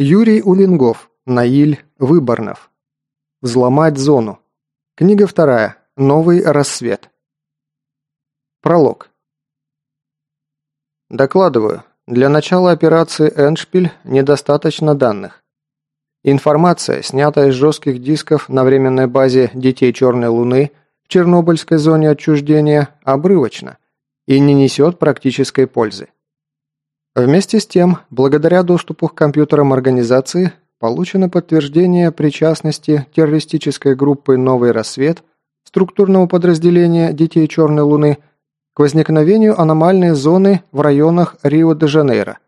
Юрий Улингов, Наиль Выборнов. Взломать зону. Книга вторая. Новый рассвет. Пролог. Докладываю. Для начала операции «Эндшпиль» недостаточно данных. Информация, снятая с жестких дисков на временной базе «Детей Черной Луны» в Чернобыльской зоне отчуждения, обрывочна и не несет практической пользы. Вместе с тем, благодаря доступу к компьютерам организации, получено подтверждение причастности террористической группы «Новый рассвет» структурного подразделения «Детей Черной Луны» к возникновению аномальной зоны в районах Рио-де-Жанейро.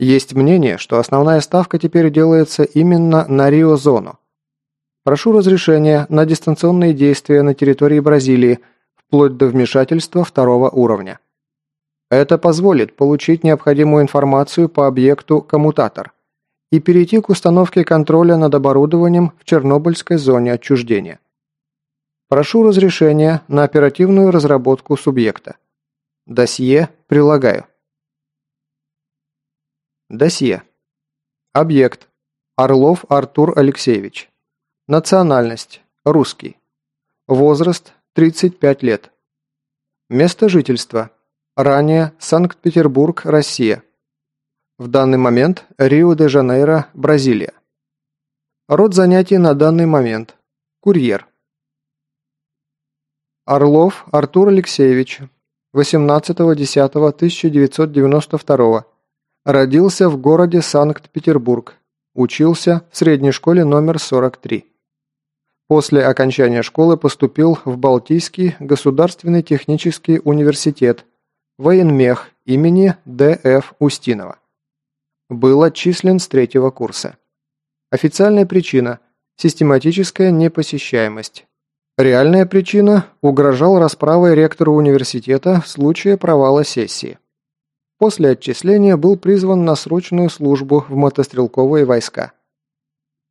Есть мнение, что основная ставка теперь делается именно на Рио-зону. Прошу разрешения на дистанционные действия на территории Бразилии, вплоть до вмешательства второго уровня. Это позволит получить необходимую информацию по объекту «Коммутатор» и перейти к установке контроля над оборудованием в Чернобыльской зоне отчуждения. Прошу разрешения на оперативную разработку субъекта. Досье прилагаю. Досье. Объект. Орлов Артур Алексеевич. Национальность. Русский. Возраст. 35 лет. Место жительства. Ранее Санкт-Петербург, Россия. В данный момент Рио-де-Жанейро, Бразилия. Род занятий на данный момент. Курьер. Орлов Артур Алексеевич. 18.10.1992. Родился в городе Санкт-Петербург. Учился в средней школе номер 43. После окончания школы поступил в Балтийский государственный технический университет, военмех имени Д.Ф. Устинова. Был отчислен с третьего курса. Официальная причина – систематическая непосещаемость. Реальная причина – угрожал расправой ректору университета в случае провала сессии. После отчисления был призван на срочную службу в мотострелковые войска.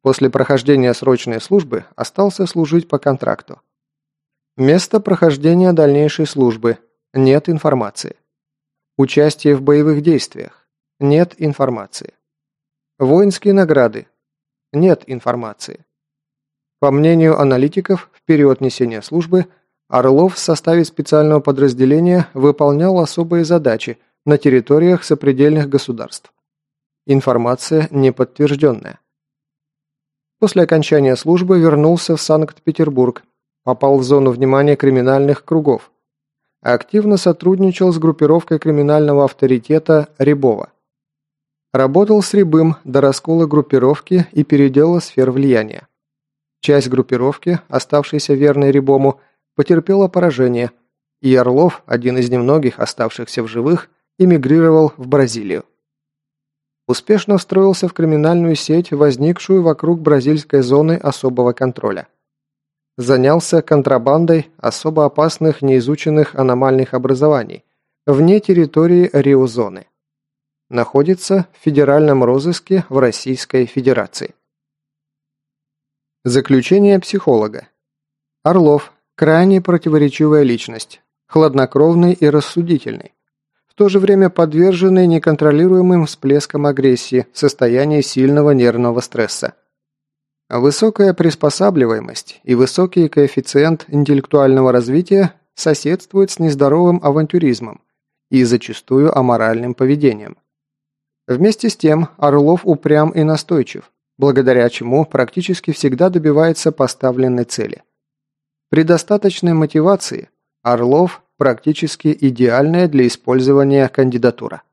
После прохождения срочной службы остался служить по контракту. Место прохождения дальнейшей службы – нет информации. Участие в боевых действиях – нет информации. Воинские награды – нет информации. По мнению аналитиков, в период несения службы Орлов в составе специального подразделения выполнял особые задачи на территориях сопредельных государств. Информация неподтвержденная. После окончания службы вернулся в Санкт-Петербург, попал в зону внимания криминальных кругов. Активно сотрудничал с группировкой криминального авторитета Рябова. Работал с Рябым до раскола группировки и передела сфер влияния. Часть группировки, оставшейся верной Рябому, потерпела поражение, и Орлов, один из немногих оставшихся в живых, эмигрировал в Бразилию. Успешно встроился в криминальную сеть, возникшую вокруг бразильской зоны особого контроля. Занялся контрабандой особо опасных неизученных аномальных образований вне территории Рио-зоны. Находится в федеральном розыске в Российской Федерации. Заключение психолога. Орлов – крайне противоречивая личность, хладнокровный и рассудительный, в то же время подверженный неконтролируемым всплескам агрессии в состоянии сильного нервного стресса. Высокая приспосабливаемость и высокий коэффициент интеллектуального развития соседствуют с нездоровым авантюризмом и зачастую аморальным поведением. Вместе с тем Орлов упрям и настойчив – благодаря чему практически всегда добивается поставленной цели. При достаточной мотивации Орлов практически идеальная для использования кандидатура.